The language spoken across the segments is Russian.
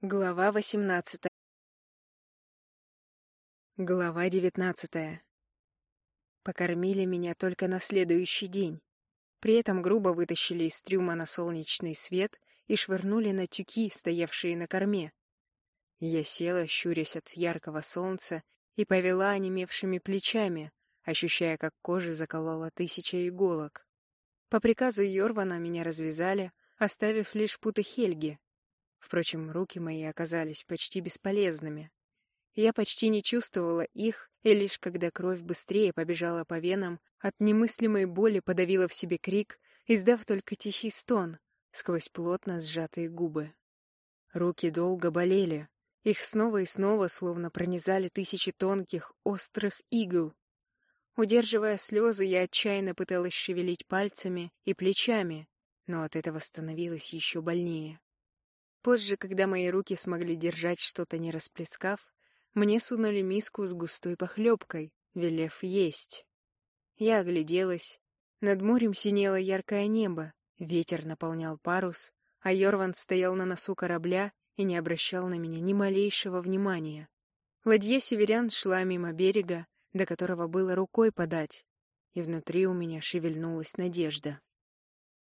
Глава восемнадцатая. Глава девятнадцатая. Покормили меня только на следующий день. При этом грубо вытащили из трюма на солнечный свет и швырнули на тюки, стоявшие на корме. Я села, щурясь от яркого солнца, и повела онемевшими плечами, ощущая, как кожу заколола тысяча иголок. По приказу Йорвана меня развязали, оставив лишь путы Хельги, Впрочем, руки мои оказались почти бесполезными. Я почти не чувствовала их, и лишь когда кровь быстрее побежала по венам, от немыслимой боли подавила в себе крик, издав только тихий стон сквозь плотно сжатые губы. Руки долго болели. Их снова и снова словно пронизали тысячи тонких, острых игл. Удерживая слезы, я отчаянно пыталась шевелить пальцами и плечами, но от этого становилось еще больнее. Позже, когда мои руки смогли держать что-то не расплескав, мне сунули миску с густой похлебкой, велев есть. Я огляделась. Над морем синело яркое небо, ветер наполнял парус, а Йорван стоял на носу корабля и не обращал на меня ни малейшего внимания. Ладья северян шла мимо берега, до которого было рукой подать, и внутри у меня шевельнулась надежда.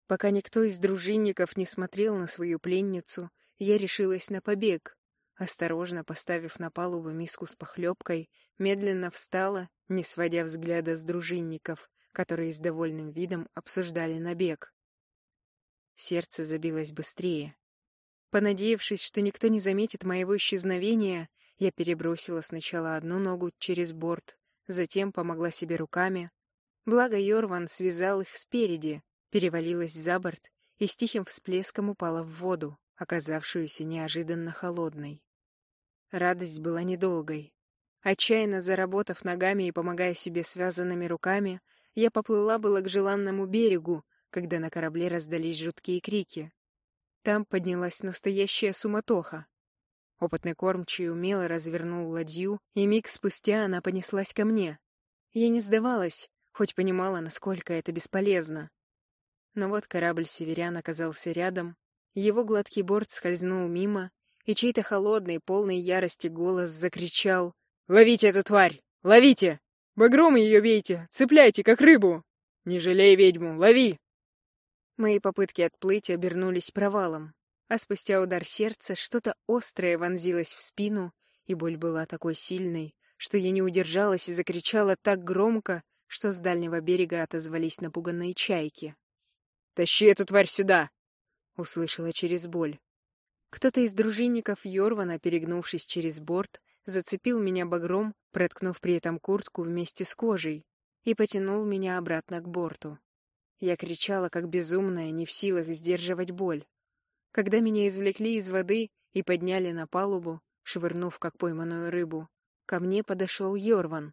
Пока никто из дружинников не смотрел на свою пленницу, я решилась на побег. Осторожно поставив на палубу миску с похлебкой, медленно встала, не сводя взгляда с дружинников, которые с довольным видом обсуждали набег. Сердце забилось быстрее. Понадеявшись, что никто не заметит моего исчезновения, я перебросила сначала одну ногу через борт, затем помогла себе руками. Благо Йорван связал их спереди, перевалилась за борт и с тихим всплеском упала в воду, оказавшуюся неожиданно холодной. Радость была недолгой. Отчаянно заработав ногами и помогая себе связанными руками, я поплыла было к желанному берегу, когда на корабле раздались жуткие крики. Там поднялась настоящая суматоха. Опытный кормчий умело развернул ладью, и миг спустя она понеслась ко мне. Я не сдавалась, хоть понимала, насколько это бесполезно. Но вот корабль «Северян» оказался рядом. Его гладкий борт скользнул мимо, и чей-то холодный, полный ярости голос закричал «Ловите эту тварь! Ловите! Багром ее бейте! Цепляйте, как рыбу! Не жалей ведьму! Лови!» Мои попытки отплыть обернулись провалом, а спустя удар сердца что-то острое вонзилось в спину, и боль была такой сильной, что я не удержалась и закричала так громко, что с дальнего берега отозвались напуганные чайки. «Тащи эту тварь сюда!» — услышала через боль. Кто-то из дружинников Йорвана, перегнувшись через борт, зацепил меня багром, проткнув при этом куртку вместе с кожей, и потянул меня обратно к борту. Я кричала, как безумная, не в силах сдерживать боль. Когда меня извлекли из воды и подняли на палубу, швырнув, как пойманную рыбу, ко мне подошел Йорван.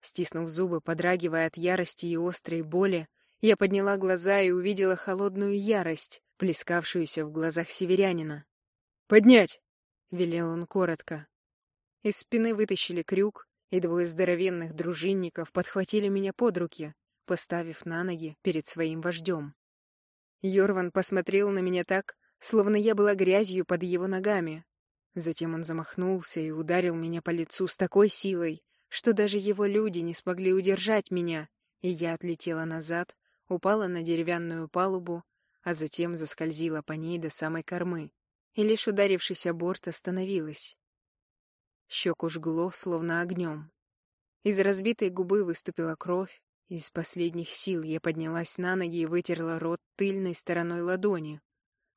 Стиснув зубы, подрагивая от ярости и острой боли, я подняла глаза и увидела холодную ярость, плескавшуюся в глазах северянина. «Поднять!» — велел он коротко. Из спины вытащили крюк, и двое здоровенных дружинников подхватили меня под руки, поставив на ноги перед своим вождем. Йорван посмотрел на меня так, словно я была грязью под его ногами. Затем он замахнулся и ударил меня по лицу с такой силой, что даже его люди не смогли удержать меня, и я отлетела назад, упала на деревянную палубу, а затем заскользила по ней до самой кормы, и лишь ударившись о борт остановилась. Щеку жгло, словно огнем. Из разбитой губы выступила кровь, из последних сил я поднялась на ноги и вытерла рот тыльной стороной ладони,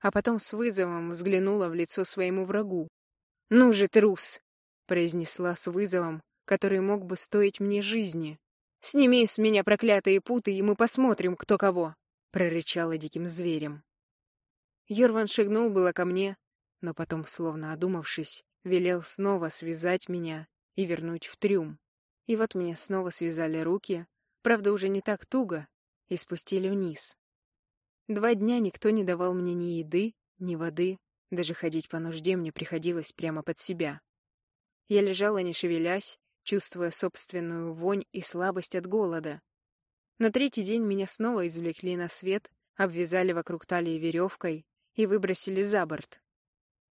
а потом с вызовом взглянула в лицо своему врагу. «Ну же, трус!» — произнесла с вызовом, который мог бы стоить мне жизни. «Сними с меня проклятые путы, и мы посмотрим, кто кого!» — прорычала диким зверем. Йорван шагнул было ко мне, но потом, словно одумавшись, велел снова связать меня и вернуть в трюм. И вот мне снова связали руки, правда, уже не так туго, и спустили вниз. Два дня никто не давал мне ни еды, ни воды, даже ходить по нужде мне приходилось прямо под себя. Я лежала, не шевелясь, чувствуя собственную вонь и слабость от голода. На третий день меня снова извлекли на свет, обвязали вокруг талии веревкой и выбросили за борт.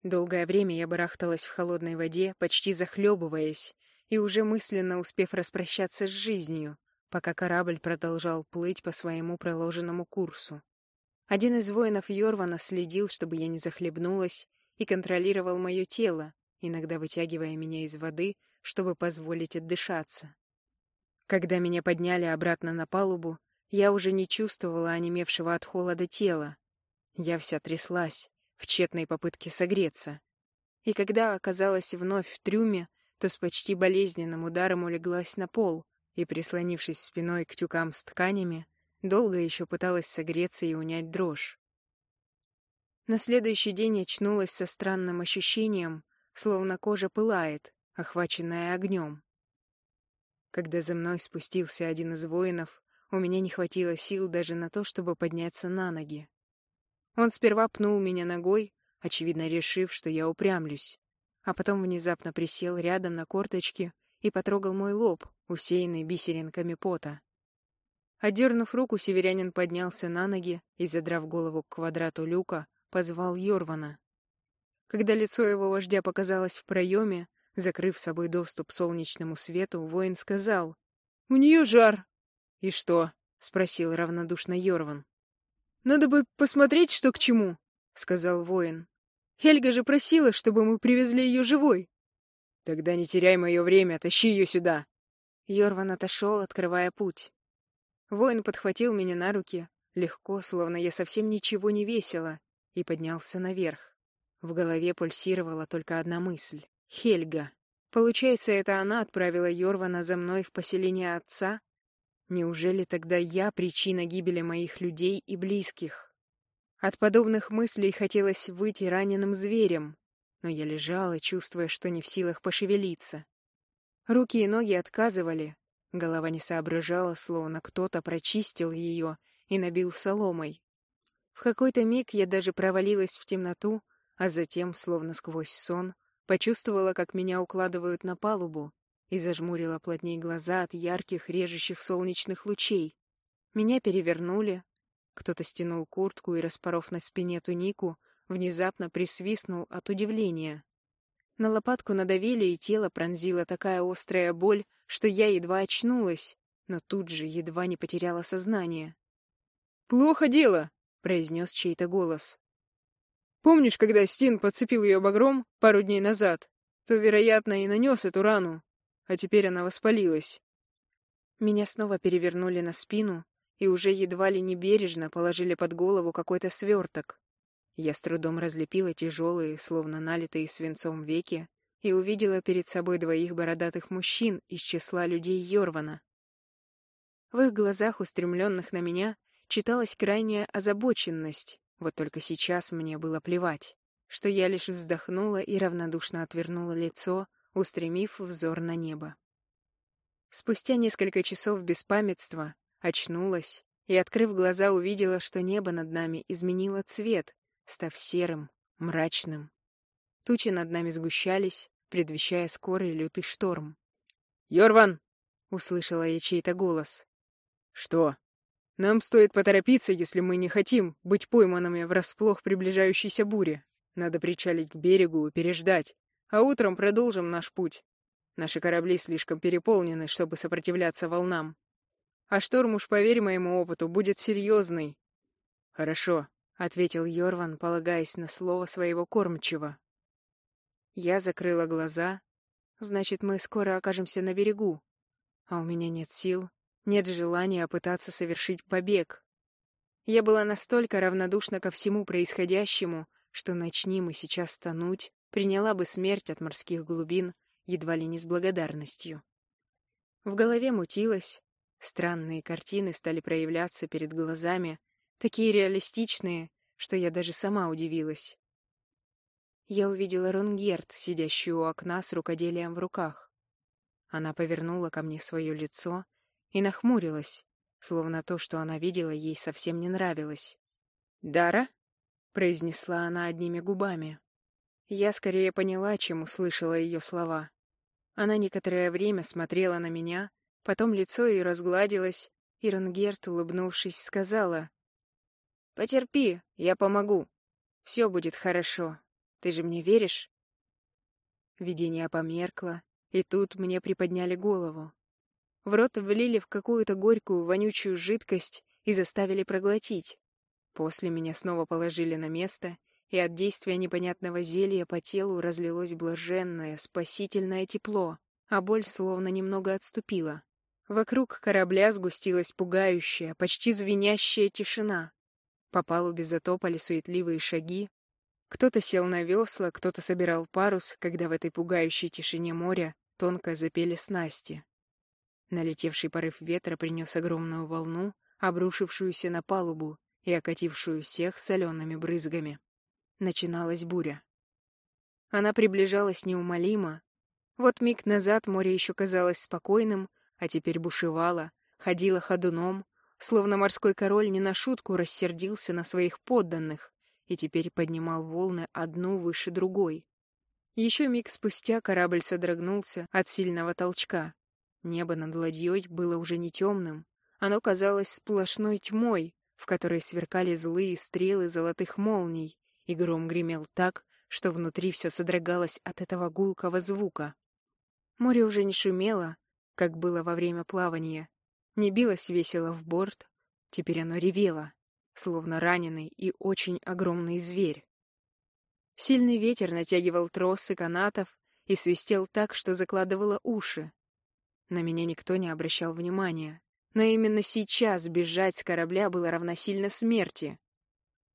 Долгое время я барахталась в холодной воде, почти захлебываясь, и уже мысленно успев распрощаться с жизнью, пока корабль продолжал плыть по своему проложенному курсу. Один из воинов Йорвана следил, чтобы я не захлебнулась, и контролировал мое тело, иногда вытягивая меня из воды, чтобы позволить отдышаться. Когда меня подняли обратно на палубу, я уже не чувствовала онемевшего от холода тела. Я вся тряслась, в тщетной попытке согреться. И когда оказалась вновь в трюме, то с почти болезненным ударом улеглась на пол и, прислонившись спиной к тюкам с тканями, долго еще пыталась согреться и унять дрожь. На следующий день очнулась со странным ощущением, словно кожа пылает, охваченная огнем. Когда за мной спустился один из воинов, у меня не хватило сил даже на то, чтобы подняться на ноги. Он сперва пнул меня ногой, очевидно решив, что я упрямлюсь, а потом внезапно присел рядом на корточки и потрогал мой лоб, усеянный бисеринками пота. Отдернув руку, северянин поднялся на ноги и, задрав голову к квадрату люка, позвал Йорвана. Когда лицо его вождя показалось в проеме, закрыв собой доступ солнечному свету, воин сказал «У нее жар!» «И что?» — спросил равнодушно Йорван. «Надо бы посмотреть, что к чему», — сказал воин. «Хельга же просила, чтобы мы привезли ее живой». «Тогда не теряй мое время, тащи ее сюда». Йорван отошел, открывая путь. Воин подхватил меня на руки, легко, словно я совсем ничего не весила, и поднялся наверх. В голове пульсировала только одна мысль — Хельга. Получается, это она отправила Йорвана за мной в поселение отца? Неужели тогда я причина гибели моих людей и близких? От подобных мыслей хотелось выйти раненым зверем, но я лежала, чувствуя, что не в силах пошевелиться. Руки и ноги отказывали, голова не соображала, словно кто-то прочистил ее и набил соломой. В какой-то миг я даже провалилась в темноту, а затем, словно сквозь сон, почувствовала, как меня укладывают на палубу и зажмурила плотнее глаза от ярких, режущих солнечных лучей. Меня перевернули, кто-то стянул куртку и, распоров на спине тунику, внезапно присвистнул от удивления. На лопатку надавили, и тело пронзила такая острая боль, что я едва очнулась, но тут же едва не потеряла сознание. «Плохо дело!» произнес чей-то голос. «Помнишь, когда Стин подцепил ее багром пару дней назад, то, вероятно, и нанес эту рану, а теперь она воспалилась». Меня снова перевернули на спину и уже едва ли не бережно положили под голову какой-то сверток. Я с трудом разлепила тяжелые, словно налитые свинцом веки, и увидела перед собой двоих бородатых мужчин из числа людей Йорвана. В их глазах, устремленных на меня, читалась крайняя озабоченность, вот только сейчас мне было плевать, что я лишь вздохнула и равнодушно отвернула лицо, устремив взор на небо. Спустя несколько часов беспамятства очнулась и, открыв глаза, увидела, что небо над нами изменило цвет, став серым, мрачным. Тучи над нами сгущались, предвещая скорый лютый шторм. «Йорван!» — услышала я чей-то голос. «Что?» Нам стоит поторопиться, если мы не хотим быть пойманными врасплох приближающейся буре. Надо причалить к берегу и переждать, а утром продолжим наш путь. Наши корабли слишком переполнены, чтобы сопротивляться волнам. А шторм, уж поверь моему опыту, будет серьезный. Хорошо, — ответил Йорван, полагаясь на слово своего кормчего. Я закрыла глаза. Значит, мы скоро окажемся на берегу. А у меня нет сил, нет желания пытаться совершить побег. Я была настолько равнодушна ко всему происходящему, что начни мы сейчас тонуть, приняла бы смерть от морских глубин едва ли не с благодарностью. В голове мутилось, странные картины стали проявляться перед глазами, такие реалистичные, что я даже сама удивилась. Я увидела Ронгерт, сидящую у окна с рукоделием в руках. Она повернула ко мне свое лицо и нахмурилась, словно то, что она видела, ей совсем не нравилось. «Дара?» — произнесла она одними губами. Я скорее поняла, чем услышала ее слова. Она некоторое время смотрела на меня, потом лицо ее разгладилось, и Рангерт, улыбнувшись, сказала, «Потерпи, я помогу. Все будет хорошо. Ты же мне веришь?» Видение померкло, и тут мне приподняли голову. В рот влили в какую-то горькую, вонючую жидкость и заставили проглотить. После меня снова положили на место, и от действия непонятного зелья по телу разлилось блаженное, спасительное тепло, а боль словно немного отступила. Вокруг корабля сгустилась пугающая, почти звенящая тишина. По палубе затопали суетливые шаги, кто-то сел на весла, кто-то собирал парус, когда в этой пугающей тишине моря тонко запели снасти. Налетевший порыв ветра принес огромную волну, обрушившуюся на палубу и окатившую всех солеными брызгами. Начиналась буря. Она приближалась неумолимо. Вот миг назад море еще казалось спокойным, а теперь бушевало, ходило ходуном, словно морской король не на шутку рассердился на своих подданных, и теперь поднимал волны одну выше другой. Еще миг спустя корабль содрогнулся от сильного толчка. Небо над ладьей было уже не темным. Оно казалось сплошной тьмой, в которой сверкали злые стрелы золотых молний, и гром гремел так, что внутри все содрогалось от этого гулкого звука. Море уже не шумело, как было во время плавания, не билось весело в борт, теперь оно ревело, словно раненый и очень огромный зверь. Сильный ветер натягивал тросы канатов и свистел так, что закладывало уши. На меня никто не обращал внимания, но именно сейчас бежать с корабля было равносильно смерти.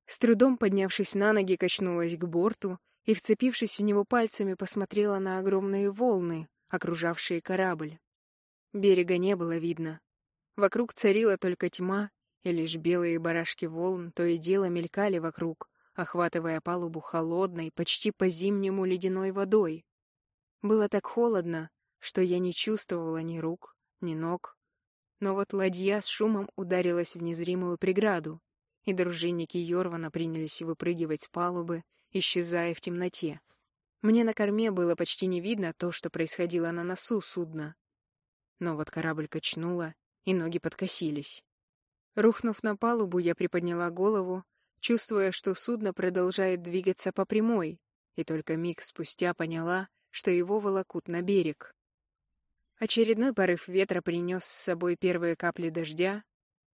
С трудом поднявшись на ноги, качнулась к борту и, вцепившись в него пальцами, посмотрела на огромные волны, окружавшие корабль. Берега не было видно. Вокруг царила только тьма и лишь белые барашки волн то и дело мелькали вокруг, охватывая палубу холодной, почти по-зимнему ледяной водой. Было так холодно, что я не чувствовала ни рук, ни ног. Но вот ладья с шумом ударилась в незримую преграду, и дружинники Йорвана принялись выпрыгивать с палубы, исчезая в темноте. Мне на корме было почти не видно то, что происходило на носу судна. Но вот корабль качнуло, и ноги подкосились. Рухнув на палубу, я приподняла голову, чувствуя, что судно продолжает двигаться по прямой, и только миг спустя поняла, что его волокут на берег. Очередной порыв ветра принес с собой первые капли дождя.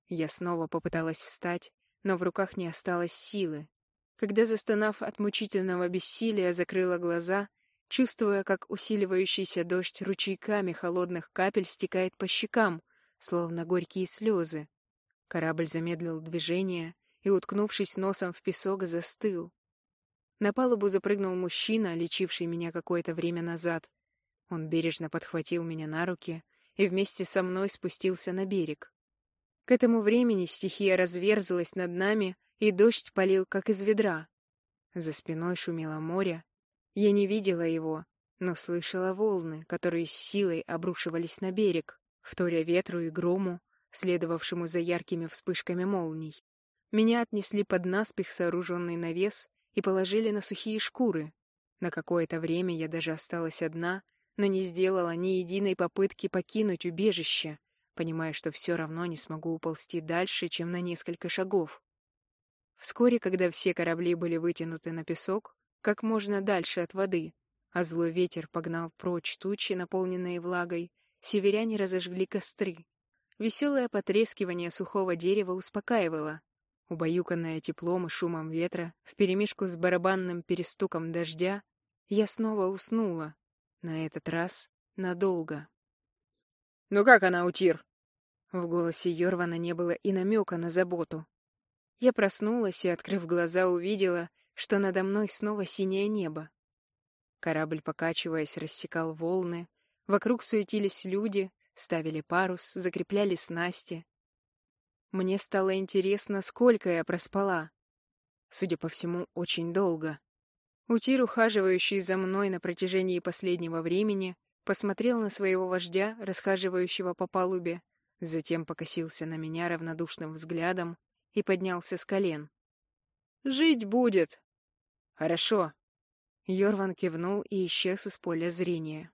Я снова попыталась встать, но в руках не осталось силы. Когда, застонав от мучительного бессилия, закрыла глаза, чувствуя, как усиливающийся дождь ручейками холодных капель стекает по щекам, словно горькие слезы. Корабль замедлил движение и, уткнувшись носом в песок, застыл. На палубу запрыгнул мужчина, лечивший меня какое-то время назад. Он бережно подхватил меня на руки и вместе со мной спустился на берег. К этому времени стихия разверзлась над нами, и дождь полил, как из ведра. За спиной шумело море. Я не видела его, но слышала волны, которые с силой обрушивались на берег, вторя ветру и грому, следовавшему за яркими вспышками молний. Меня отнесли под наспех сооруженный навес и положили на сухие шкуры. На какое-то время я даже осталась одна, но не сделала ни единой попытки покинуть убежище, понимая, что все равно не смогу уползти дальше, чем на несколько шагов. Вскоре, когда все корабли были вытянуты на песок, как можно дальше от воды, а злой ветер погнал прочь тучи, наполненные влагой, северяне разожгли костры. Веселое потрескивание сухого дерева успокаивало. Убаюканное теплом и шумом ветра, вперемешку с барабанным перестуком дождя, я снова уснула. На этот раз надолго. «Ну как она, Утир?» В голосе Йорвана не было и намека на заботу. Я проснулась и, открыв глаза, увидела, что надо мной снова синее небо. Корабль, покачиваясь, рассекал волны, вокруг суетились люди, ставили парус, закрепляли снасти. Мне стало интересно, сколько я проспала. Судя по всему, очень долго. Утир, ухаживающий за мной на протяжении последнего времени, посмотрел на своего вождя, расхаживающего по палубе, затем покосился на меня равнодушным взглядом и поднялся с колен. «Жить будет!» «Хорошо!» Йорван кивнул и исчез из поля зрения.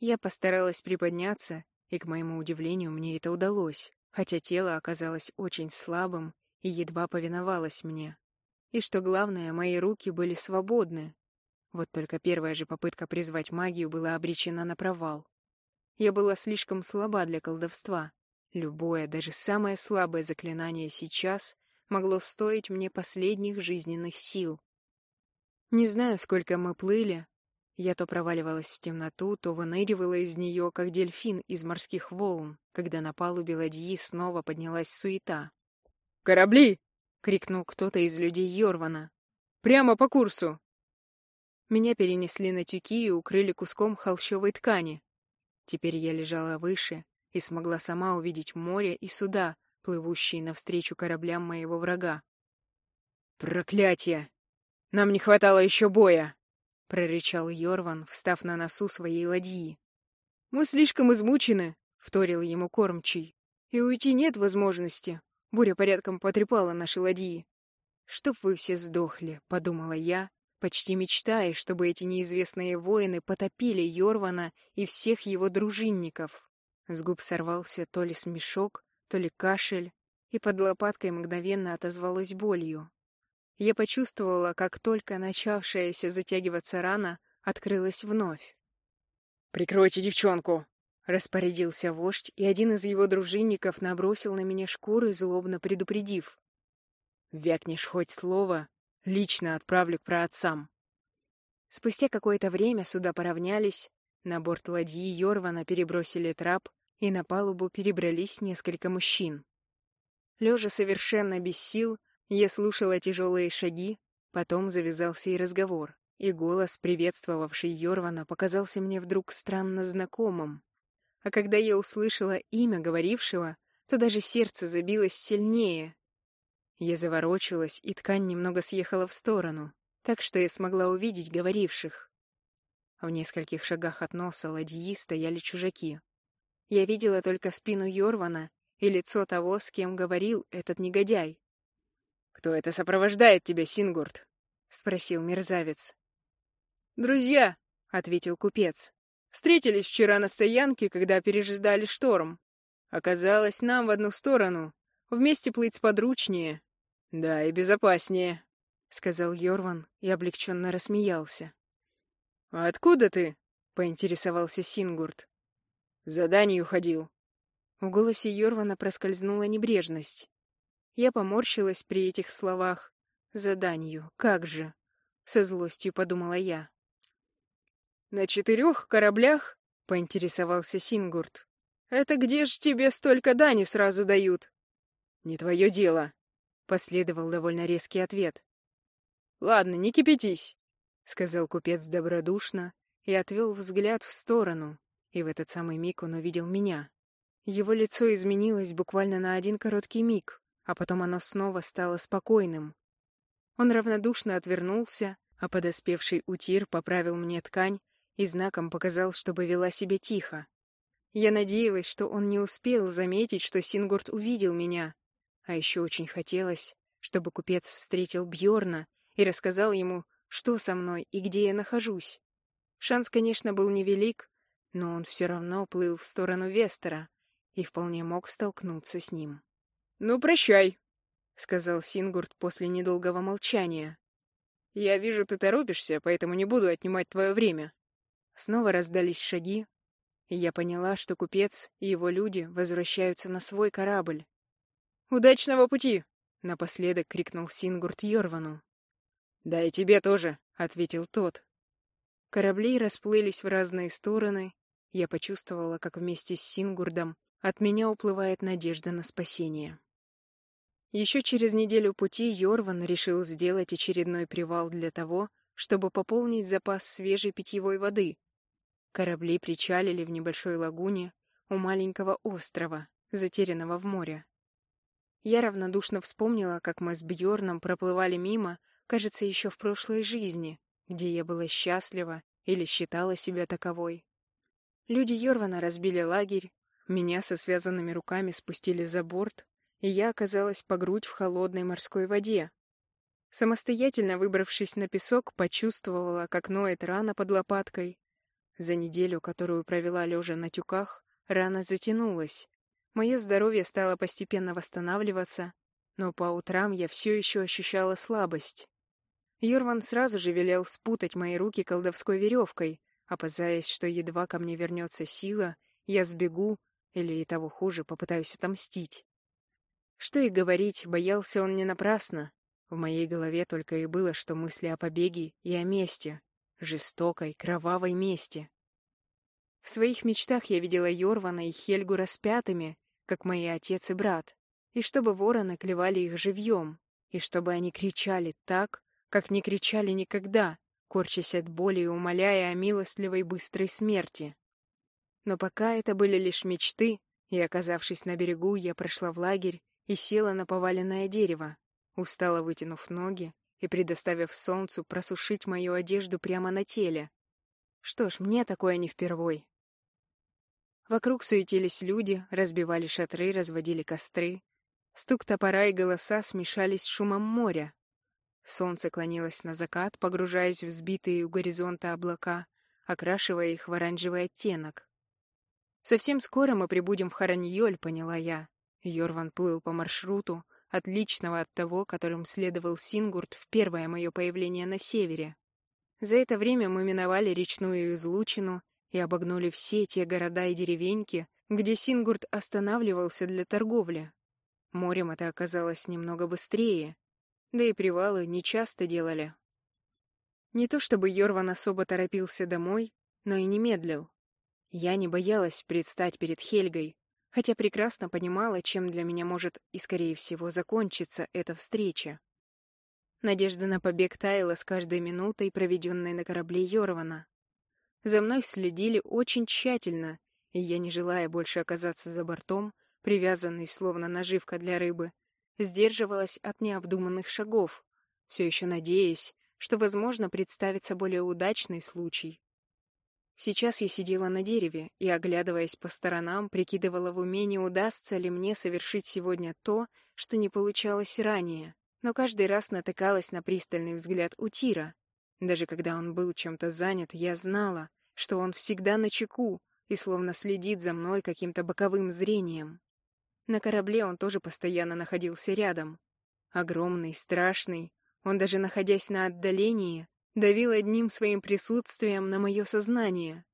Я постаралась приподняться и, к моему удивлению, мне это удалось, хотя тело оказалось очень слабым и едва повиновалось мне. И что главное, мои руки были свободны. Вот только первая же попытка призвать магию была обречена на провал. Я была слишком слаба для колдовства. Любое, даже самое слабое заклинание сейчас могло стоить мне последних жизненных сил. Не знаю, сколько мы плыли. Я то проваливалась в темноту, то выныривала из нее, как дельфин из морских волн, когда на палубе ладьи снова поднялась суета. «Корабли!» — крикнул кто-то из людей Йорвана. «Прямо по курсу!» Меня перенесли на тюки и укрыли куском холщовой ткани. Теперь я лежала выше и смогла сама увидеть море и суда, плывущие навстречу кораблям моего врага. «Проклятие! Нам не хватало еще боя!» — прорычал Йорван, встав на носу своей ладьи. «Мы слишком измучены», — вторил ему кормчий. «И уйти нет возможности. Буря порядком потрепала наши ладьи. «Чтоб вы все сдохли», — подумала я, почти мечтая, чтобы эти неизвестные воины потопили Йорвана и всех его дружинников. С губ сорвался то ли смешок, то ли кашель, и под лопаткой мгновенно отозвалось болью. Я почувствовала, как только начавшаяся затягиваться рана открылась вновь. «Прикройте девчонку!» Распорядился вождь, и один из его дружинников набросил на меня шкуры, злобно предупредив. «Вякнешь хоть слово, лично отправлю к праотцам». Спустя какое-то время суда поравнялись, на борт ладьи Йорвана перебросили трап, и на палубу перебрались несколько мужчин. Лежа совершенно без сил, я слушала тяжелые шаги, потом завязался и разговор, и голос, приветствовавший Йорвана, показался мне вдруг странно знакомым а когда я услышала имя говорившего, то даже сердце забилось сильнее. Я заворочилась, и ткань немного съехала в сторону, так что я смогла увидеть говоривших. В нескольких шагах от носа ладьи стояли чужаки. Я видела только спину Йорвана и лицо того, с кем говорил этот негодяй. «Кто это сопровождает тебя, Сингурт?» — спросил мерзавец. «Друзья», — ответил купец. Встретились вчера на стоянке, когда пережидали шторм. Оказалось, нам в одну сторону. Вместе плыть сподручнее. Да, и безопаснее, — сказал Йорван и облегченно рассмеялся. «А откуда ты?» — поинтересовался Сингурт. «Заданию ходил». В голосе Йорвана проскользнула небрежность. Я поморщилась при этих словах. «Заданию, как же!» — со злостью подумала я. «На четырех кораблях?» — поинтересовался Сингурт. «Это где ж тебе столько дани сразу дают?» «Не твое дело», — последовал довольно резкий ответ. «Ладно, не кипятись», — сказал купец добродушно и отвел взгляд в сторону, и в этот самый миг он увидел меня. Его лицо изменилось буквально на один короткий миг, а потом оно снова стало спокойным. Он равнодушно отвернулся, а подоспевший утир поправил мне ткань и знаком показал, чтобы вела себя тихо. Я надеялась, что он не успел заметить, что Сингурт увидел меня. А еще очень хотелось, чтобы купец встретил Бьорна и рассказал ему, что со мной и где я нахожусь. Шанс, конечно, был невелик, но он все равно плыл в сторону Вестера и вполне мог столкнуться с ним. «Ну, прощай», — сказал Сингурт после недолгого молчания. «Я вижу, ты торопишься, поэтому не буду отнимать твое время. Снова раздались шаги, и я поняла, что купец и его люди возвращаются на свой корабль. «Удачного пути!» — напоследок крикнул Сингурт Йорвану. «Да и тебе тоже», — ответил тот. Корабли расплылись в разные стороны. Я почувствовала, как вместе с Сингурдом от меня уплывает надежда на спасение. Еще через неделю пути Йорван решил сделать очередной привал для того, чтобы пополнить запас свежей питьевой воды, Корабли причалили в небольшой лагуне у маленького острова, затерянного в море. Я равнодушно вспомнила, как мы с Бьорном проплывали мимо, кажется, еще в прошлой жизни, где я была счастлива или считала себя таковой. Люди Йорвана разбили лагерь, меня со связанными руками спустили за борт, и я оказалась по грудь в холодной морской воде. Самостоятельно выбравшись на песок, почувствовала, как ноет рана под лопаткой, за неделю, которую провела лежа на тюках, рана затянулась. Мое здоровье стало постепенно восстанавливаться, но по утрам я все еще ощущала слабость. Юрван сразу же велел спутать мои руки колдовской веревкой, опасаясь, что едва ко мне вернется сила, я сбегу или, и того хуже, попытаюсь отомстить. Что и говорить, боялся он не напрасно. В моей голове только и было, что мысли о побеге и о мести, жестокой, кровавой мести. В своих мечтах я видела Йорвана и Хельгу распятыми, как мои отец и брат, и чтобы вороны клевали их живьем, и чтобы они кричали так, как не кричали никогда, корчась от боли и умоляя о милостливой быстрой смерти. Но пока это были лишь мечты, и, оказавшись на берегу, я прошла в лагерь и села на поваленное дерево, устало вытянув ноги и предоставив солнцу просушить мою одежду прямо на теле. Что ж, мне такое не впервой. Вокруг суетились люди, разбивали шатры, разводили костры. Стук топора и голоса смешались с шумом моря. Солнце клонилось на закат, погружаясь в сбитые у горизонта облака, окрашивая их в оранжевый оттенок. Совсем скоро мы прибудем в Хараньоль, поняла я. Йорван плыл по маршруту, отличного от того, которым следовал Сингурт в первое мое появление на севере. За это время мы миновали речную излучину и обогнули все те города и деревеньки, где Сингурт останавливался для торговли. Морем это оказалось немного быстрее, да и привалы нечасто делали. Не то чтобы Йорван особо торопился домой, но и не медлил. Я не боялась предстать перед Хельгой, хотя прекрасно понимала, чем для меня может и, скорее всего, закончиться эта встреча. Надежда на побег таяла с каждой минутой, проведенной на корабле Йорвана. За мной следили очень тщательно, и я, не желая больше оказаться за бортом, привязанный словно наживка для рыбы, сдерживалась от необдуманных шагов, все еще надеясь, что, возможно, представится более удачный случай. Сейчас я сидела на дереве и, оглядываясь по сторонам, прикидывала в уме, не удастся ли мне совершить сегодня то, что не получалось ранее, но каждый раз натыкалась на пристальный взгляд у Тира. Даже когда он был чем-то занят, я знала, что он всегда на чеку и словно следит за мной каким-то боковым зрением. На корабле он тоже постоянно находился рядом. Огромный, страшный, он даже находясь на отдалении, давил одним своим присутствием на мое сознание.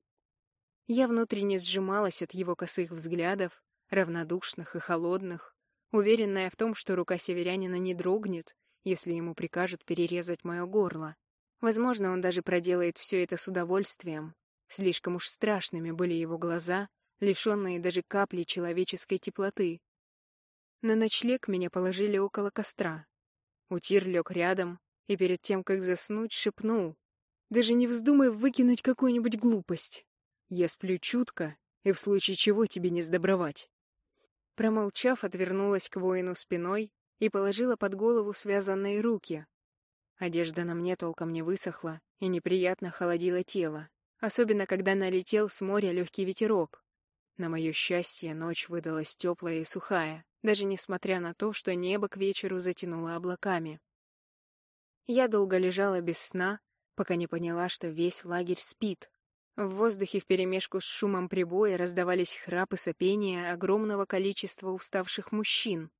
Я внутренне сжималась от его косых взглядов, равнодушных и холодных, уверенная в том, что рука северянина не дрогнет, если ему прикажут перерезать мое горло. Возможно, он даже проделает все это с удовольствием. Слишком уж страшными были его глаза, лишенные даже капли человеческой теплоты. На ночлег меня положили около костра. Утир лег рядом и перед тем, как заснуть, шепнул. «Даже не вздумай выкинуть какую-нибудь глупость. Я сплю чутко, и в случае чего тебе не сдобровать». Промолчав, отвернулась к воину спиной и положила под голову связанные руки. Одежда на мне толком не высохла и неприятно холодила тело, особенно когда налетел с моря легкий ветерок. На мое счастье, ночь выдалась теплая и сухая, даже несмотря на то, что небо к вечеру затянуло облаками. Я долго лежала без сна, пока не поняла, что весь лагерь спит. В воздухе вперемешку с шумом прибоя раздавались храпы сопения огромного количества уставших мужчин.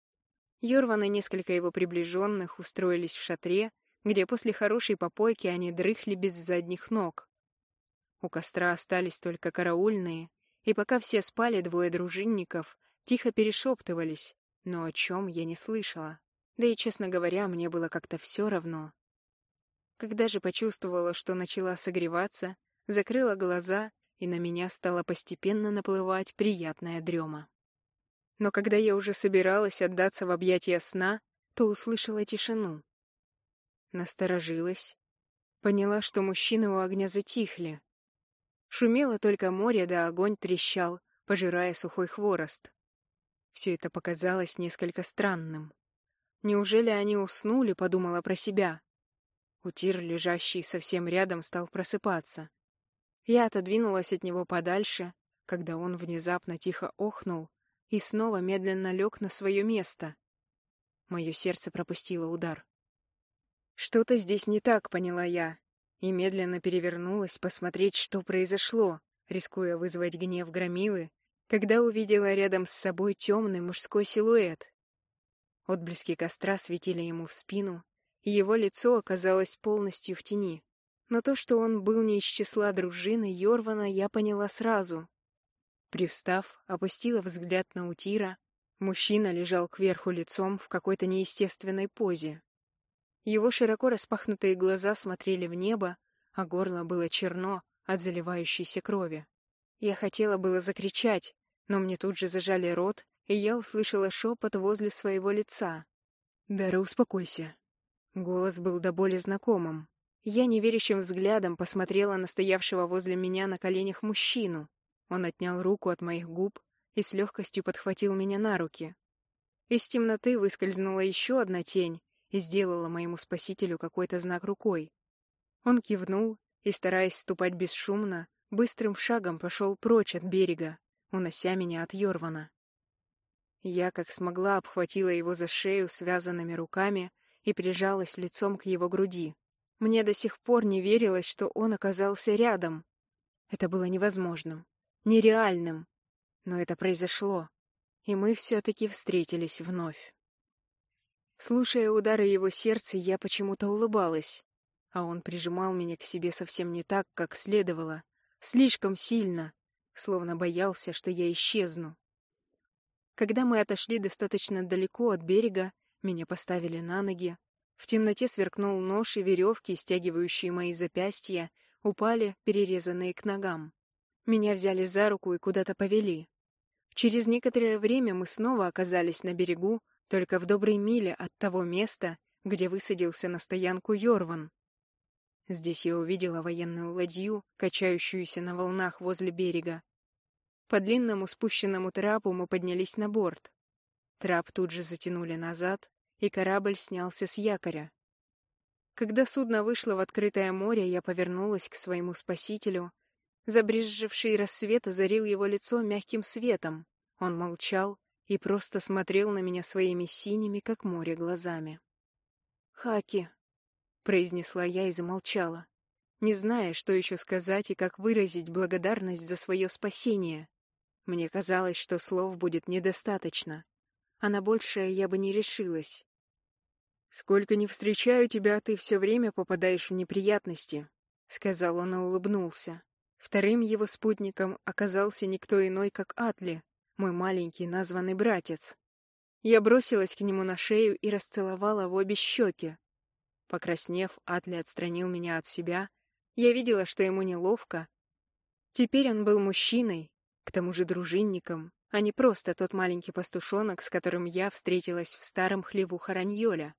Йорван и несколько его приближенных устроились в шатре, где после хорошей попойки они дрыхли без задних ног. У костра остались только караульные, и пока все спали, двое дружинников тихо перешептывались, но о чем я не слышала. Да и, честно говоря, мне было как-то все равно. Когда же почувствовала, что начала согреваться, закрыла глаза, и на меня стала постепенно наплывать приятная дрема. Но когда я уже собиралась отдаться в объятия сна, то услышала тишину. Насторожилась. Поняла, что мужчины у огня затихли. Шумело только море, да огонь трещал, пожирая сухой хворост. Все это показалось несколько странным. Неужели они уснули, подумала про себя. Утир, лежащий совсем рядом, стал просыпаться. Я отодвинулась от него подальше, когда он внезапно тихо охнул и снова медленно лег на свое место. Мое сердце пропустило удар. Что-то здесь не так, поняла я, и медленно перевернулась посмотреть, что произошло, рискуя вызвать гнев громилы, когда увидела рядом с собой темный мужской силуэт. Отблески костра светили ему в спину, и его лицо оказалось полностью в тени. Но то, что он был не из числа дружины Йорвана, я поняла сразу. Привстав, опустила взгляд на Утира. Мужчина лежал кверху лицом в какой-то неестественной позе. Его широко распахнутые глаза смотрели в небо, а горло было черно от заливающейся крови. Я хотела было закричать, но мне тут же зажали рот, и я услышала шепот возле своего лица. «Дара, успокойся». Голос был до боли знакомым. Я неверящим взглядом посмотрела на стоявшего возле меня на коленях мужчину. Он отнял руку от моих губ и с легкостью подхватил меня на руки. Из темноты выскользнула еще одна тень и сделала моему спасителю какой-то знак рукой. Он кивнул и, стараясь ступать бесшумно, быстрым шагом пошел прочь от берега, унося меня от Йорвана. Я, как смогла, обхватила его за шею связанными руками и прижалась лицом к его груди. Мне до сих пор не верилось, что он оказался рядом. Это было невозможным, нереальным. Но это произошло, и мы все-таки встретились вновь. Слушая удары его сердца, я почему-то улыбалась, а он прижимал меня к себе совсем не так, как следовало, слишком сильно, словно боялся, что я исчезну. Когда мы отошли достаточно далеко от берега, меня поставили на ноги. В темноте сверкнул нож и веревки, стягивающие мои запястья, упали, перерезанные к ногам. Меня взяли за руку и куда-то повели. Через некоторое время мы снова оказались на берегу, только в доброй миле от того места, где высадился на стоянку Йорван. Здесь я увидела военную ладью, качающуюся на волнах возле берега. По длинному спущенному трапу мы поднялись на борт. Трап тут же затянули назад, и корабль снялся с якоря. Когда судно вышло в открытое море, я повернулась к своему спасителю. Забрезживший рассвет озарил его лицо мягким светом. Он молчал и просто смотрел на меня своими синими, как море, глазами. «Хаки», — произнесла я и замолчала, не зная, что еще сказать и как выразить благодарность за свое спасение. Мне казалось, что слов будет недостаточно, а на большее я бы не решилась. «Сколько не встречаю тебя, ты все время попадаешь в неприятности», — сказал он и улыбнулся. Вторым его спутником оказался никто иной, как Атли, мой маленький названный братец. Я бросилась к нему на шею и расцеловала в обе щеки. Покраснев, Атли отстранил меня от себя. Я видела, что ему неловко. Теперь он был мужчиной, к тому же дружинником, а не просто тот маленький пастушонок, с которым я встретилась в старом хлеву Хараньоля.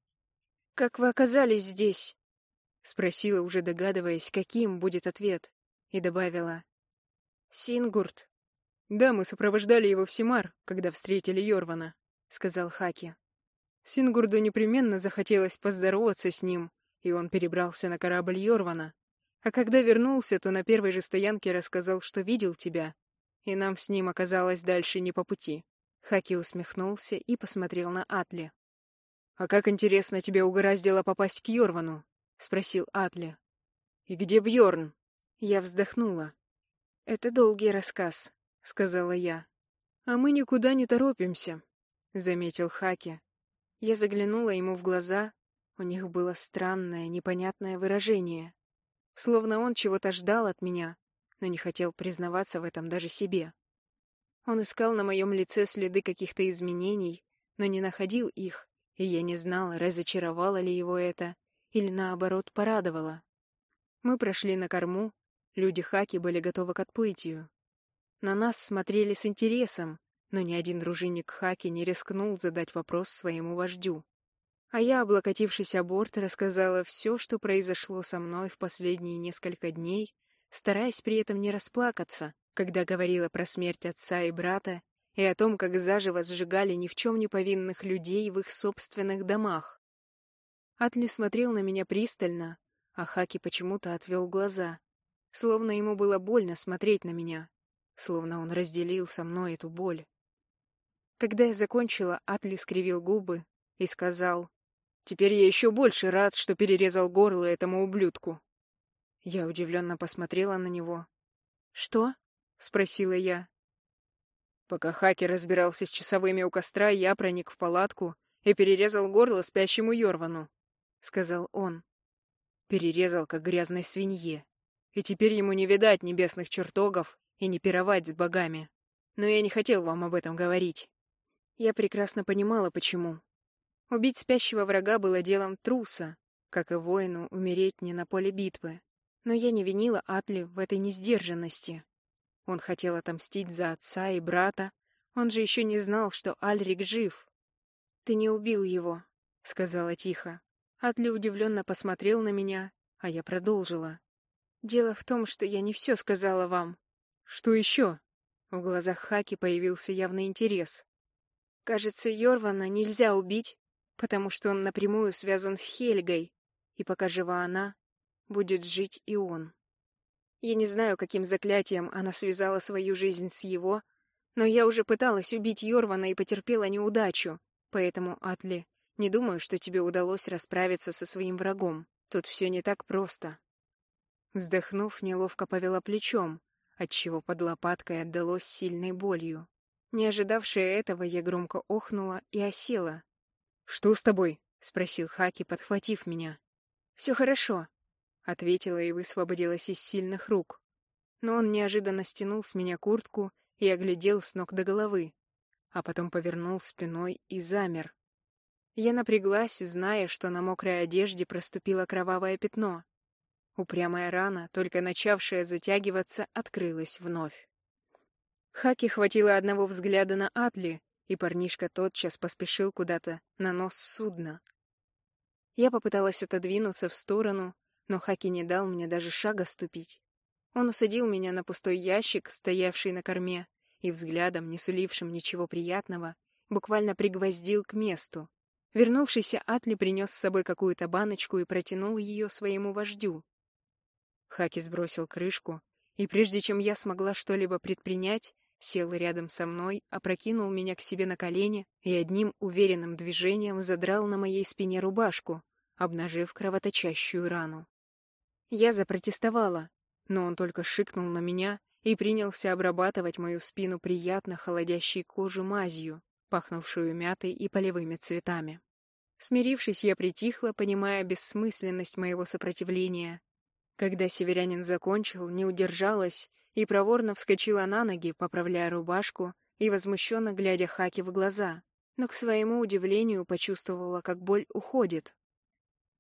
«Как вы оказались здесь?» — спросила, уже догадываясь, каким будет ответ, и добавила. «Сингурт». «Да, мы сопровождали его в Симар, когда встретили Йорвана», — сказал Хаки. Сингурду непременно захотелось поздороваться с ним, и он перебрался на корабль Йорвана. А когда вернулся, то на первой же стоянке рассказал, что видел тебя, и нам с ним оказалось дальше не по пути. Хаки усмехнулся и посмотрел на Атли. «А как интересно тебе угораздило попасть к Йорвану?» — спросил Атли. «И где Бьорн? Я вздохнула. «Это долгий рассказ», — сказала я. «А мы никуда не торопимся», — заметил Хаки. Я заглянула ему в глаза. У них было странное, непонятное выражение. Словно он чего-то ждал от меня, но не хотел признаваться в этом даже себе. Он искал на моем лице следы каких-то изменений, но не находил их, и я не знала, разочаровало ли его это или, наоборот, порадовало. Мы прошли на корму, люди Хаки были готовы к отплытию. На нас смотрели с интересом, но ни один дружинник Хаки не рискнул задать вопрос своему вождю. А я, облокотившись о борт, рассказала все, что произошло со мной в последние несколько дней стараясь при этом не расплакаться, когда говорила про смерть отца и брата и о том, как заживо сжигали ни в чем не повинных людей в их собственных домах. Атли смотрел на меня пристально, а Хаки почему-то отвел глаза, словно ему было больно смотреть на меня, словно он разделил со мной эту боль. Когда я закончила, Атли скривил губы и сказал, «Теперь я еще больше рад, что перерезал горло этому ублюдку. Я удивленно посмотрела на него. «Что?» — спросила я. Пока хакер разбирался с часовыми у костра, я проник в палатку и перерезал горло спящему Йорвану, — сказал он. Перерезал, как грязной свинье. И теперь ему не видать небесных чертогов и не пировать с богами. Но я не хотел вам об этом говорить. Я прекрасно понимала, почему. Убить спящего врага было делом труса, как и воину умереть не на поле битвы. Но я не винила Атли в этой несдержанности. Он хотел отомстить за отца и брата. Он же еще не знал, что Альрик жив. «Ты не убил его», — сказала тихо. Атли удивленно посмотрел на меня, а я продолжила. «Дело в том, что я не все сказала вам». «Что еще?» В глазах Хаки появился явный интерес. «Кажется, Йорвана нельзя убить, потому что он напрямую связан с Хельгой, и пока жива она, будет жить и он. Я не знаю, каким заклятием она связала свою жизнь с его, но я уже пыталась убить Йорвана и потерпела неудачу, поэтому, Атли, не думаю, что тебе удалось расправиться со своим врагом. Тут все не так просто. Вздохнув, неловко повела плечом, отчего под лопаткой отдалось сильной болью. Не ожидавшая этого, я громко охнула и осела. «Что с тобой?» — спросил Хаки, подхватив меня. «Все хорошо», — ответила и высвободилась из сильных рук. Но он неожиданно стянул с меня куртку и оглядел с ног до головы, а потом повернул спиной и замер. Я напряглась, зная, что на мокрой одежде проступило кровавое пятно. Упрямая рана, только начавшая затягиваться, открылась вновь. Хаки хватило одного взгляда на Атли, и парнишка тотчас поспешил куда-то на нос судна. Я попыталась отодвинуться в сторону, но Хаки не дал мне даже шага ступить. Он усадил меня на пустой ящик, стоявший на корме, и взглядом, не сулившим ничего приятного, буквально пригвоздил к месту. Вернувшийся Атли принес с собой какую-то баночку и протянул ее своему вождю. Хаки сбросил крышку, и прежде чем я смогла что-либо предпринять, сел рядом со мной, опрокинул меня к себе на колени и одним уверенным движением задрал на моей спине рубашку, обнажив кровоточащую рану. Я запротестовала, но он только шикнул на меня и принялся обрабатывать мою спину приятно холодящей кожу мазью, пахнувшую мятой и полевыми цветами. Смирившись, я притихла, понимая бессмысленность моего сопротивления. Когда северянин закончил, не удержалась и проворно вскочила на ноги, поправляя рубашку и возмущенно глядя Хаки в глаза, но, к своему удивлению, почувствовала, как боль уходит.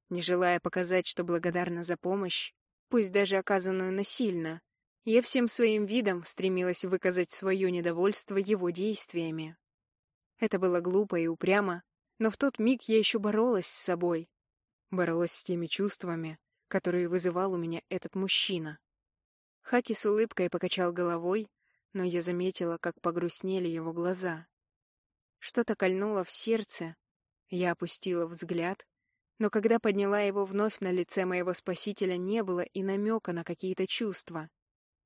Не желая показать, что благодарна за помощь, пусть даже оказанную насильно, я всем своим видом стремилась выказать свое недовольство его действиями. Это было глупо и упрямо, но в тот миг я еще боролась с собой. Боролась с теми чувствами, которые вызывал у меня этот мужчина. Хаки с улыбкой покачал головой, но я заметила, как погрустнели его глаза. Что-то кольнуло в сердце. Я опустила взгляд, но когда подняла его вновь на лице моего спасителя, не было и намека на какие-то чувства.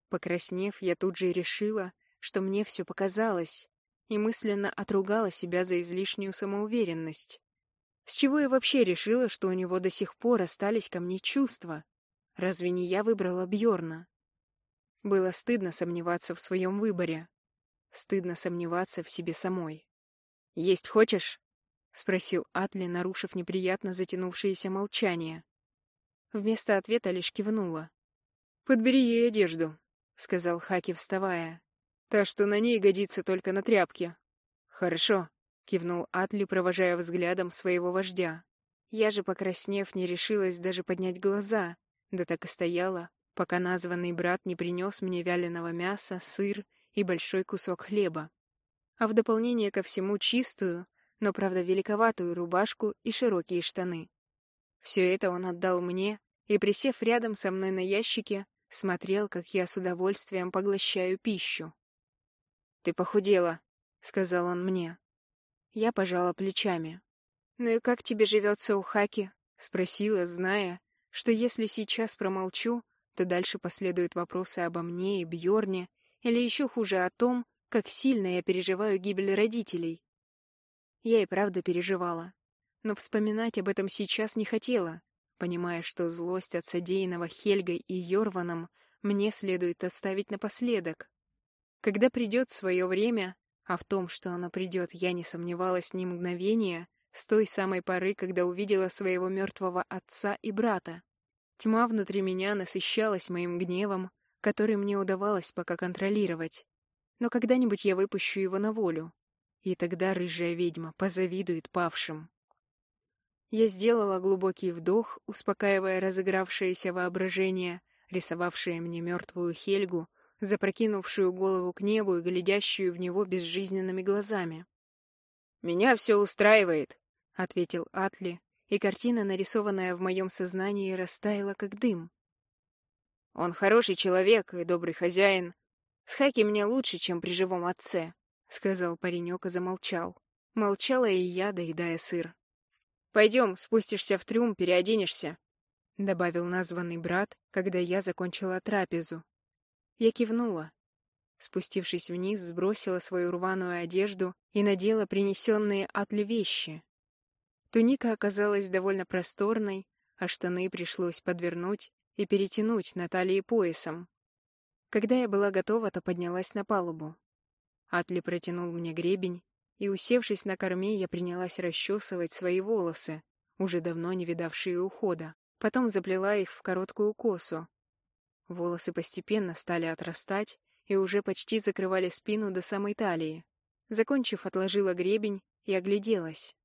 Покраснев, я тут же решила, что мне все показалось, и мысленно отругала себя за излишнюю самоуверенность. С чего я вообще решила, что у него до сих пор остались ко мне чувства? Разве не я выбрала Бьорна? Было стыдно сомневаться в своем выборе. Стыдно сомневаться в себе самой. «Есть хочешь?» — спросил Атли, нарушив неприятно затянувшееся молчание. Вместо ответа лишь кивнула. «Подбери ей одежду», — сказал Хаки, вставая. «Та, что на ней годится только на тряпке». «Хорошо», — кивнул Атли, провожая взглядом своего вождя. Я же, покраснев, не решилась даже поднять глаза, да так и стояла, пока названный брат не принес мне вяленого мяса, сыр и большой кусок хлеба. А в дополнение ко всему чистую, но, правда, великоватую рубашку и широкие штаны. Все это он отдал мне, и, присев рядом со мной на ящике, смотрел, как я с удовольствием поглощаю пищу. «Ты похудела», — сказал он мне. Я пожала плечами. «Ну и как тебе живется у Хаки?» — спросила, зная, что если сейчас промолчу, то дальше последуют вопросы обо мне и Бьорне, или еще хуже о том, как сильно я переживаю гибель родителей. Я и правда переживала, но вспоминать об этом сейчас не хотела, понимая, что злость от содеянного Хельгой и Йорваном мне следует оставить напоследок. Когда придет свое время, а в том, что оно придет, я не сомневалась ни мгновения, с той самой поры, когда увидела своего мертвого отца и брата. Тьма внутри меня насыщалась моим гневом, который мне удавалось пока контролировать. Но когда-нибудь я выпущу его на волю, и тогда рыжая ведьма позавидует павшим. Я сделала глубокий вдох, успокаивая разыгравшееся воображение, рисовавшее мне мертвую Хельгу, запрокинувшую голову к небу и глядящую в него безжизненными глазами. «Меня все устраивает», — ответил Атли, и картина, нарисованная в моем сознании, растаяла как дым. «Он хороший человек и добрый хозяин. С Хаки мне лучше, чем при живом отце», — сказал паренек и замолчал. Молчала и я, доедая сыр. «Пойдем, спустишься в трюм, переоденешься», — добавил названный брат, когда я закончила трапезу. Я кивнула. Спустившись вниз, сбросила свою рваную одежду и надела принесенные Атли вещи. Туника оказалась довольно просторной, а штаны пришлось подвернуть и перетянуть на талии поясом. Когда я была готова, то поднялась на палубу. Атли протянул мне гребень, и, усевшись на корме, я принялась расчесывать свои волосы, уже давно не видавшие ухода. Потом заплела их в короткую косу. Волосы постепенно стали отрастать и уже почти закрывали спину до самой талии. Закончив, отложила гребень и огляделась.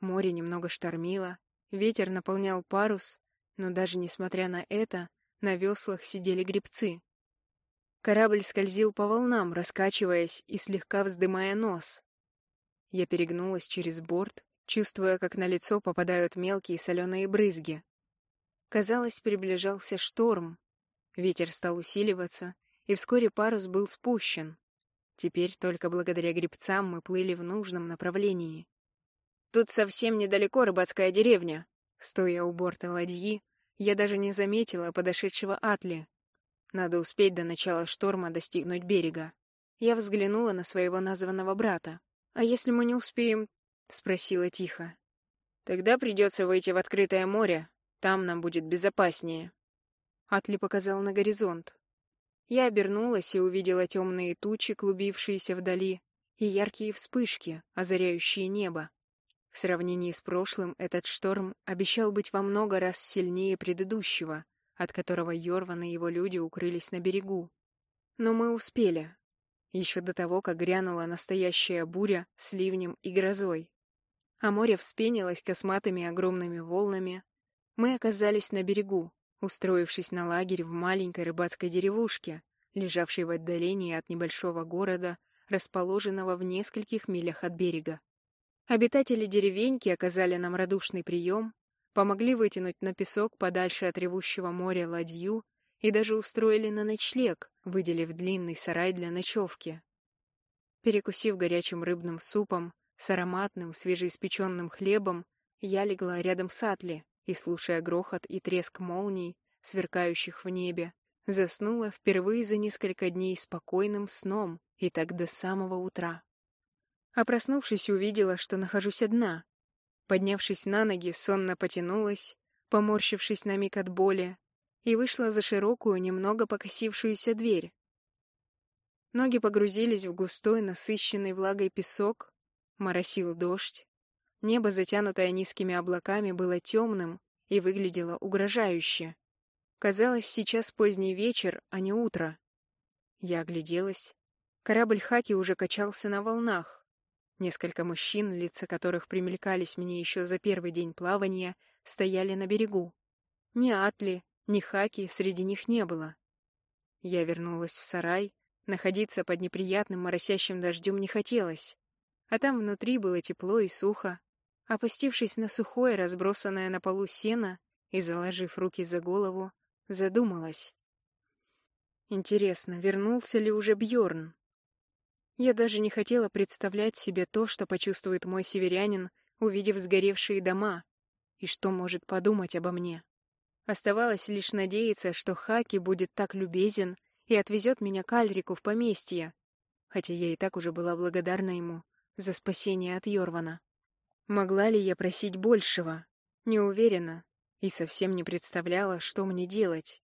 Море немного штормило, ветер наполнял парус, но даже несмотря на это, на веслах сидели гребцы. Корабль скользил по волнам, раскачиваясь и слегка вздымая нос. Я перегнулась через борт, чувствуя, как на лицо попадают мелкие соленые брызги. Казалось, приближался шторм. Ветер стал усиливаться, и вскоре парус был спущен. Теперь только благодаря грибцам мы плыли в нужном направлении. «Тут совсем недалеко рыбацкая деревня», Стоя у борта ладьи, я даже не заметила подошедшего Атли. Надо успеть до начала шторма достигнуть берега. Я взглянула на своего названного брата. «А если мы не успеем?» — спросила тихо. «Тогда придется выйти в открытое море. Там нам будет безопаснее». Атли показал на горизонт. Я обернулась и увидела темные тучи, клубившиеся вдали, и яркие вспышки, озаряющие небо. В сравнении с прошлым этот шторм обещал быть во много раз сильнее предыдущего, от которого Йорван и его люди укрылись на берегу. Но мы успели. Еще до того, как грянула настоящая буря с ливнем и грозой. А море вспенилось косматыми огромными волнами. Мы оказались на берегу, устроившись на лагерь в маленькой рыбацкой деревушке, лежавшей в отдалении от небольшого города, расположенного в нескольких милях от берега. Обитатели деревеньки оказали нам радушный прием, помогли вытянуть на песок подальше от ревущего моря ладью и даже устроили на ночлег, выделив длинный сарай для ночевки. Перекусив горячим рыбным супом, с ароматным свежеиспеченным хлебом, я легла рядом с Атли, и, слушая грохот и треск молний, сверкающих в небе, заснула впервые за несколько дней спокойным сном и так до самого утра. А проснувшись, увидела, что нахожусь одна. Поднявшись на ноги, сонно потянулась, поморщившись на миг от боли, и вышла за широкую, немного покосившуюся дверь. Ноги погрузились в густой, насыщенный влагой песок, моросил дождь, Небо, затянутое низкими облаками, было темным и выглядело угрожающе. Казалось, сейчас поздний вечер, а не утро. Я огляделась. Корабль Хаки уже качался на волнах. Несколько мужчин, лица которых примелькались мне еще за первый день плавания, стояли на берегу. Ни Атли, ни Хаки среди них не было. Я вернулась в сарай. Находиться под неприятным моросящим дождем не хотелось. А там внутри было тепло и сухо, Опустившись на сухое, разбросанное на полу сено и заложив руки за голову, задумалась. Интересно, вернулся ли уже Бьорн? Я даже не хотела представлять себе то, что почувствует мой северянин, увидев сгоревшие дома, и что может подумать обо мне. Оставалось лишь надеяться, что Хаки будет так любезен и отвезет меня к Альрику в поместье, хотя я и так уже была благодарна ему за спасение от Йорвана. Могла ли я просить большего? Не уверена и совсем не представляла, что мне делать.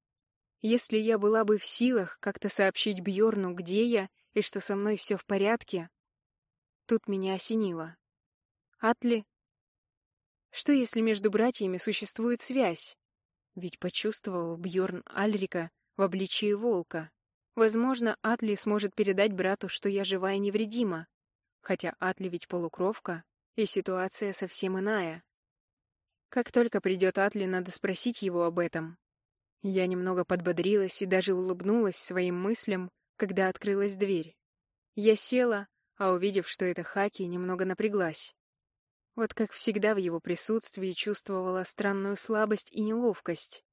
Если я была бы в силах как-то сообщить Бьорну, где я и что со мной все в порядке, тут меня осенило. Атли, Что если между братьями существует связь? Ведь почувствовал Бьорн Альрика в обличии волка. Возможно, Атли сможет передать брату, что я жива и невредима. Хотя Атли ведь полукровка, и ситуация совсем иная. Как только придет Атли, надо спросить его об этом. Я немного подбодрилась и даже улыбнулась своим мыслям, когда открылась дверь. Я села, а увидев, что это Хаки, немного напряглась. Вот как всегда в его присутствии чувствовала странную слабость и неловкость.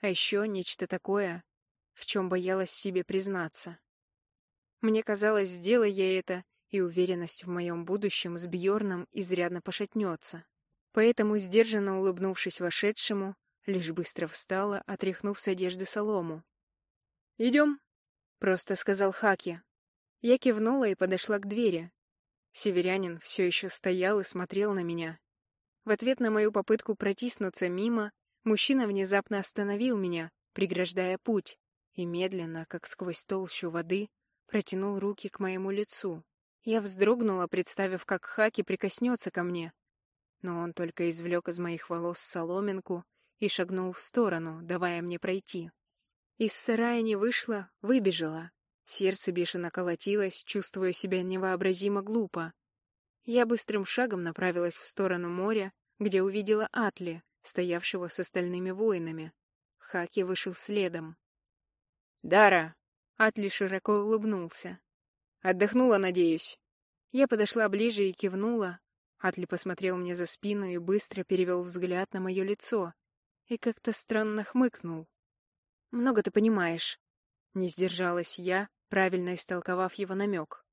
А еще нечто такое, в чем боялась себе признаться. Мне казалось, сделай я это, и уверенность в моем будущем с Бьорном изрядно пошатнется. Поэтому, сдержанно улыбнувшись вошедшему, лишь быстро встала, отряхнув с одежды солому. «Идем», — просто сказал Хаки. Я кивнула и подошла к двери. Северянин все еще стоял и смотрел на меня. В ответ на мою попытку протиснуться мимо, мужчина внезапно остановил меня, преграждая путь, и медленно, как сквозь толщу воды, протянул руки к моему лицу. Я вздрогнула, представив, как Хаки прикоснется ко мне. Но он только извлек из моих волос соломинку и шагнул в сторону, давая мне пройти. Из сарая не вышла, выбежала. Сердце бешено колотилось, чувствуя себя невообразимо глупо. Я быстрым шагом направилась в сторону моря, где увидела Атли, стоявшего с остальными воинами. Хаки вышел следом. «Дара!» Атли широко улыбнулся. «Отдохнула, надеюсь?» Я подошла ближе и кивнула. Атли посмотрел мне за спину и быстро перевел взгляд на мое лицо. И как-то странно хмыкнул. «Много ты понимаешь». Не сдержалась я, правильно истолковав его намек.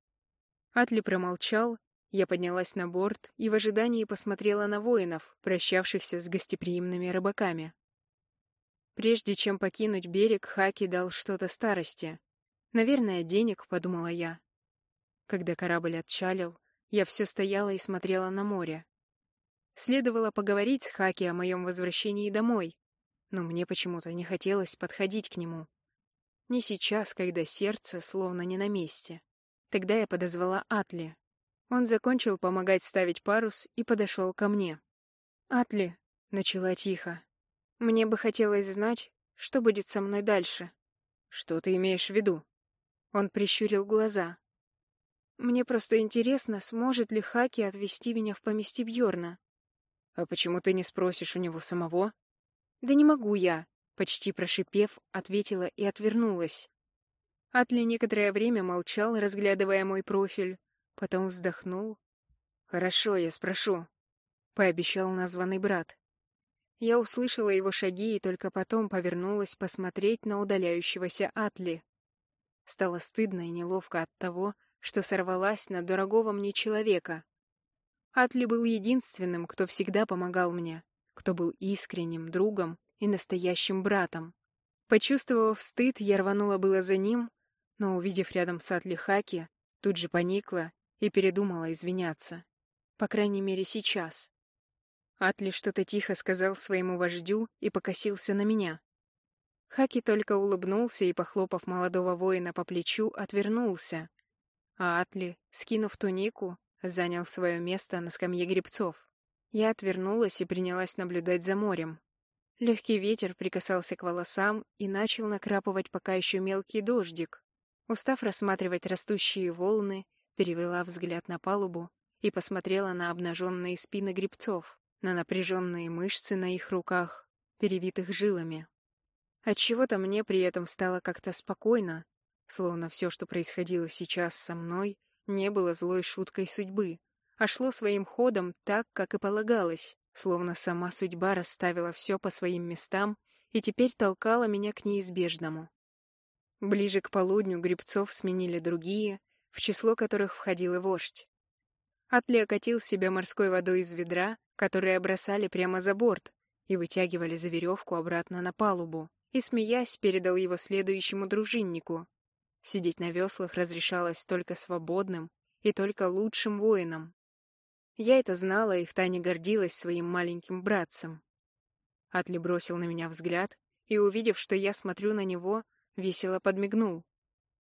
Атли промолчал, я поднялась на борт и в ожидании посмотрела на воинов, прощавшихся с гостеприимными рыбаками. Прежде чем покинуть берег, Хаки дал что-то старости. Наверное, денег, подумала я. Когда корабль отчалил, я все стояла и смотрела на море. Следовало поговорить с Хаки о моем возвращении домой, но мне почему-то не хотелось подходить к нему. Не сейчас, когда сердце словно не на месте. Тогда я подозвала Атли. Он закончил помогать ставить парус и подошел ко мне. «Атли», — начала тихо, мне бы хотелось знать, что будет со мной дальше. Что ты имеешь в виду? Он прищурил глаза. Мне просто интересно, сможет ли Хаки отвезти меня в поместье Бьорна. А почему ты не спросишь у него самого? Да не могу я, почти прошипев, ответила и отвернулась. Атли некоторое время молчал, разглядывая мой профиль, потом вздохнул. «Хорошо, я спрошу», — пообещал названный брат. Я услышала его шаги и только потом повернулась посмотреть на удаляющегося Атли. Стало стыдно и неловко от того, что сорвалась на дорогого мне человека. Атли был единственным, кто всегда помогал мне, кто был искренним другом и настоящим братом. Почувствовав стыд, я рванула было за ним, но, увидев рядом с Атли Хаки, тут же поникла и передумала извиняться. По крайней мере, сейчас. Атли что-то тихо сказал своему вождю и покосился на меня. Хаки только улыбнулся и, похлопав молодого воина по плечу, отвернулся. А Атли, скинув тунику, занял свое место на скамье гребцов. Я отвернулась и принялась наблюдать за морем. Легкий ветер прикасался к волосам и начал накрапывать пока еще мелкий дождик. Устав рассматривать растущие волны, перевела взгляд на палубу и посмотрела на обнаженные спины гребцов на напряженные мышцы на их руках, перевитых жилами. Отчего-то мне при этом стало как-то спокойно, словно все, что происходило сейчас со мной, не было злой шуткой судьбы, а шло своим ходом так, как и полагалось, словно сама судьба расставила все по своим местам и теперь толкала меня к неизбежному. Ближе к полудню грибцов сменили другие, в число которых входил и вождь. Атли окатил себя морской водой из ведра, которые бросали прямо за борт и вытягивали за веревку обратно на палубу, и, смеясь, передал его следующему дружиннику. Сидеть на веслах разрешалось только свободным и только лучшим воинам. Я это знала и втайне гордилась своим маленьким братцем. Атли бросил на меня взгляд и, увидев, что я смотрю на него, весело подмигнул.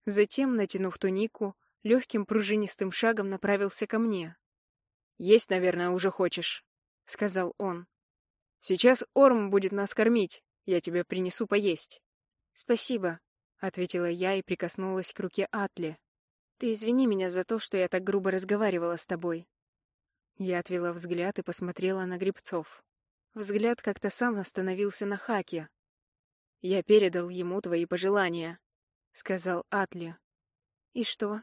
Затем, натянув тунику, легким пружинистым шагом направился ко мне. «Есть, наверное, уже хочешь». сказал он. «Сейчас Орм будет нас кормить. Я тебе принесу поесть». «Спасибо», — ответила я и прикоснулась к руке Атли. «Ты извини меня за то, что я так грубо разговаривала с тобой». Я отвела взгляд и посмотрела на грибцов. Взгляд как-то сам остановился на Хаке. «Я передал ему твои пожелания», — сказал Атли. «И что?»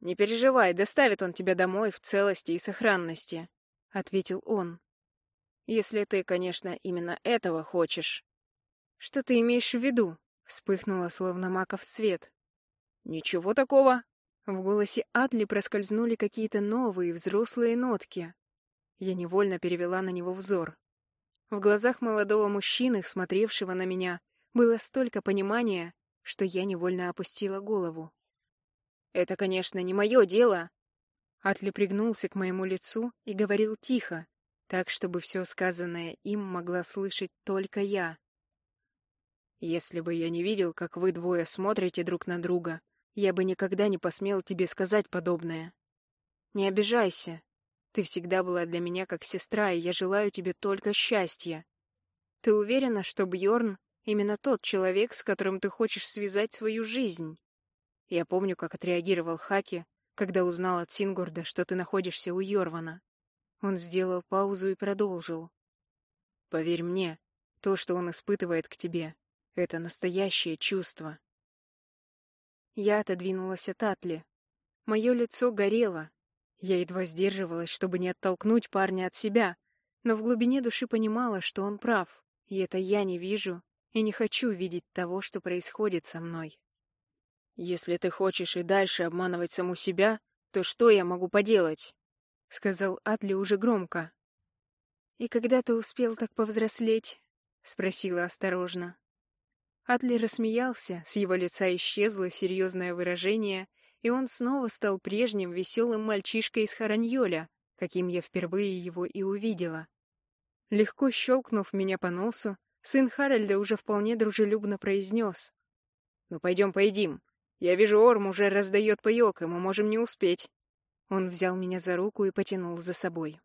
«Не переживай, доставит он тебя домой в целости и сохранности», — ответил он. «Если ты, конечно, именно этого хочешь». «Что ты имеешь в виду?» — вспыхнула, словно маков свет. «Ничего такого». В голосе Атли проскользнули какие-то новые взрослые нотки. Я невольно перевела на него взор. В глазах молодого мужчины, смотревшего на меня, было столько понимания, что я невольно опустила голову. «Это, конечно, не мое дело!» Атли пригнулся к моему лицу и говорил тихо, так, чтобы все сказанное им могла слышать только я. «Если бы я не видел, как вы двое смотрите друг на друга, я бы никогда не посмел тебе сказать подобное. Не обижайся. Ты всегда была для меня как сестра, и я желаю тебе только счастья. Ты уверена, что Бьорн именно тот человек, с которым ты хочешь связать свою жизнь?» Я помню, как отреагировал Хаки, когда узнал от Сингурда, что ты находишься у Йорвана. Он сделал паузу и продолжил. Поверь мне, то, что он испытывает к тебе, — это настоящее чувство. Я отодвинулась от Атли. Мое лицо горело. Я едва сдерживалась, чтобы не оттолкнуть парня от себя, но в глубине души понимала, что он прав, и это я не вижу и не хочу видеть того, что происходит со мной. «Если ты хочешь и дальше обманывать саму себя, то что я могу поделать?» — сказал Атли уже громко. «И когда ты успел так повзрослеть?» — спросила осторожно. Атли рассмеялся, с его лица исчезло серьезное выражение, и он снова стал прежним веселым мальчишкой из Хараньоля, каким я впервые его и увидела. Легко щелкнув меня по носу, сын Харальда уже вполне дружелюбно произнес. «Ну, пойдем поедим. Я вижу, Орм уже раздает паёк, и мы можем не успеть. Он взял меня за руку и потянул за собой.